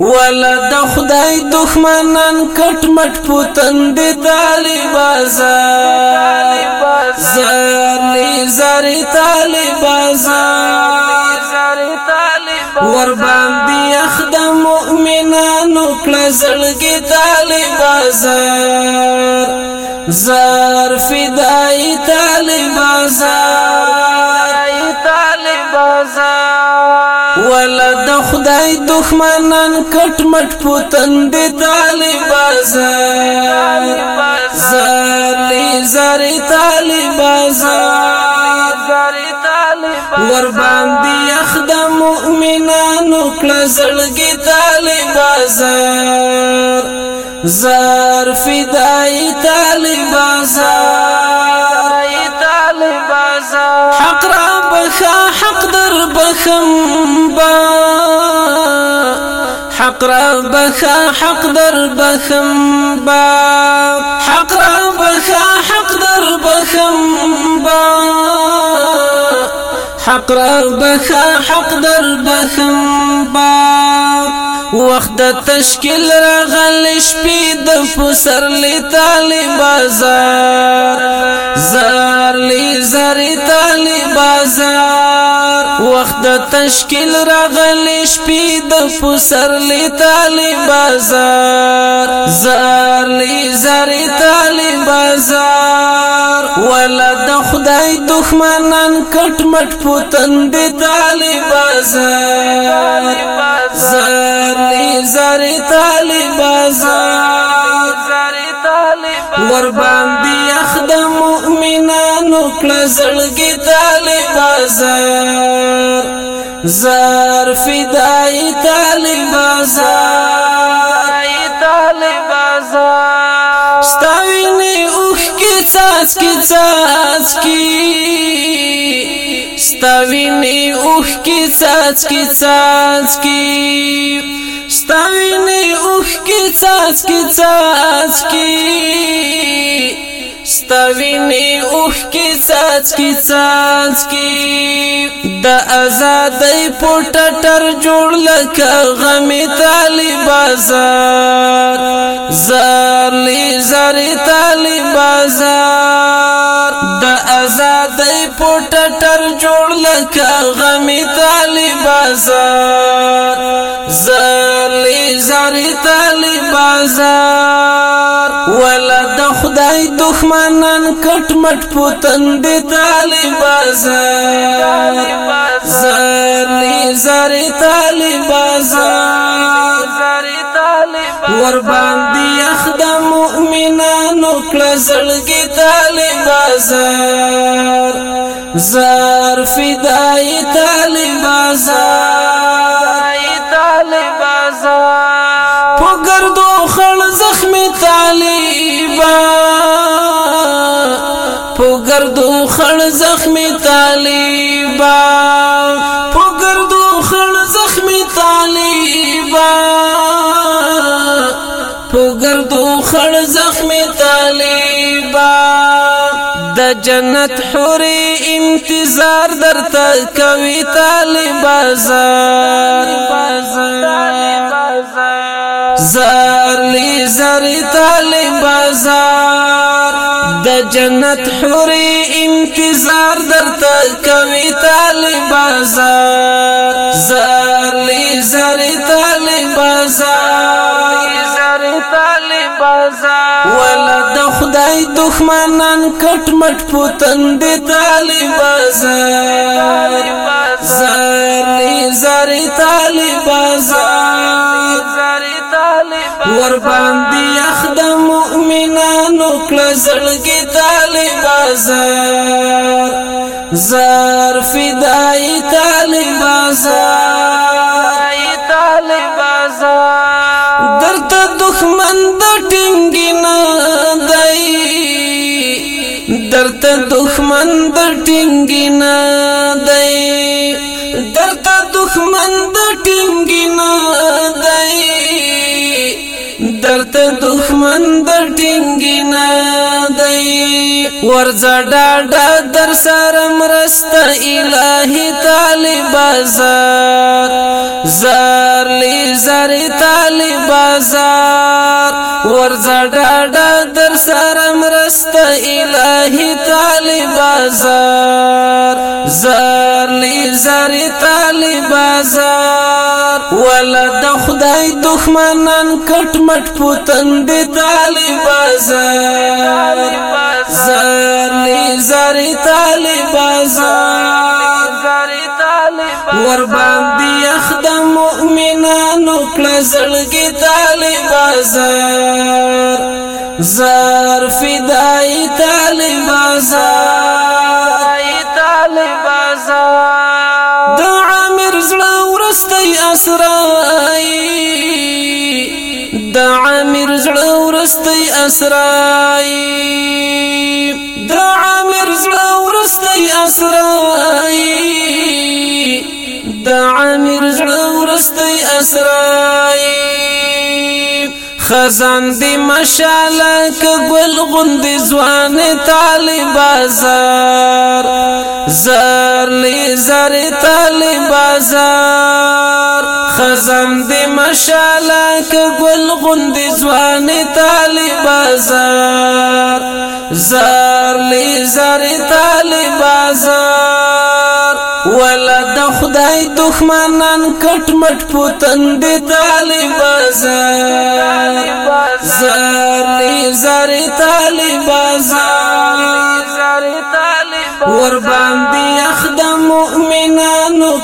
ول د خدای دښمنان کټ مټ پوتن دي طالبازا زری زری طالبازا ور باندې اخدم مؤمنانو کله زړګي طالبازا زار فدای طالبازا طالبازا ولا د خدای دښمنان کټ مټ پوتن دي طالبان زالي زاري طالبان زاري طالبان ور باندې اخدم مؤمنانو کړه زړګي طالبان زار زار فدای طالبان زار حق را بخا حق در بخم حق را بخا حق در بخم با حق را بخا حق در بخم با حق را بخا حق در بخم با وخت د تشکیل راغل شپې د پسر لی بازار زار لی زری تالی بازار وخت د تشکیل راغلی شپې د پسرلی طالب بازار زار لی زار طالب بازار ولا د خدای دښمنان کټ مټ پوتند طالب بازار زار لی زار طالب بازار ور باندې کړه زړګي تاله بازار زار فدای تاله بازار تاله بازار ستاینه اوخ کې څاڅ کې څاڅ کې ستاینه اوخ کې څاڅ کې څاڅ کې ستاینه اوخ کې څاڅ کې څاڅ کې ستوینې اوخ کې ساز کې ساز کې د آزادۍ پټټر جوړ لکه غم طالب بازار زار لې زار طالب بازار د آزادۍ پټټر جوړ لکه غم طالب بازار لارې تل بازار ولا د خدای دښمنان کټ مټ پوتند تل بازار زری زری تل بازار ور باندې اخدم مؤمنانو کړه زړګي تل بازار زار فدای تل بازار زخمی طالبا پګردو خړ زخمی طالبا پګردو خړ زخمی طالبا د جنت حورې انتظار درته کوي طالب بازار زار لې زار طالب بازار د جنت حوري انتظار درته کوي طالب بازار زاري زاري طالب بازار زاري طالب بازار ولا د خدای دښمنان کټ مټ پوتند طالب بازار زاري زاري طالب بازار ور باندې کړه زړګي تاله بازار زار فدای تاله بازار تاله بازار درته دښمن د ټینګ نه دی درته دښمن د ټینګ نه دی درته دښمن د ټینګ نه درته دښمن در ټینګی نه دی ورځه ډاډه در سره مرسته الهي طالب بازار زار لی زار طالب بازار ورځه ډاډه در سره مرسته الهي طالب بازار زار لی زار طالب بازار ول د خدای دښمنان کټ مټ پوتن دي طالباز زری زری طالباز ور باندې اخدم مؤمنانو کړه زړګي طالباز زر فدای طالباز اسرائی دا عامر زړه ورستي اسرائی دا عامر زړه ورستي اسرائی دا عامر ورستي اسرائی خزان دی مشاله ک گل غند ځوان طالب بازار زر لی زر طالب بازار زم د مشاله ک گل غوند ځوان طالب زار زار لی زار طالب زار ولا د خدای دښمنان کټ مټ پوتند طالب زار زار لی زار طالب زار ور باندې اخدم مؤمن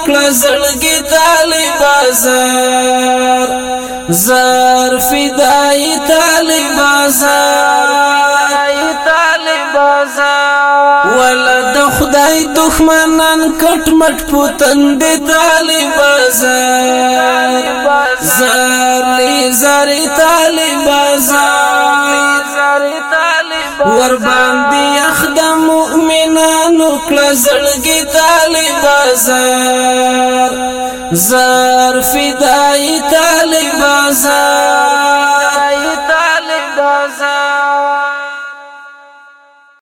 کړه زړګي تالی بازار زار فدای تالی بازار تالی بازار ولد خدای دښمنان کټ مټ پوتند تالی بازار زار لی زار تالی بازار ور باندې اخدم مؤمنان کړه زړګي تالي بازار زار فدای تالي بازار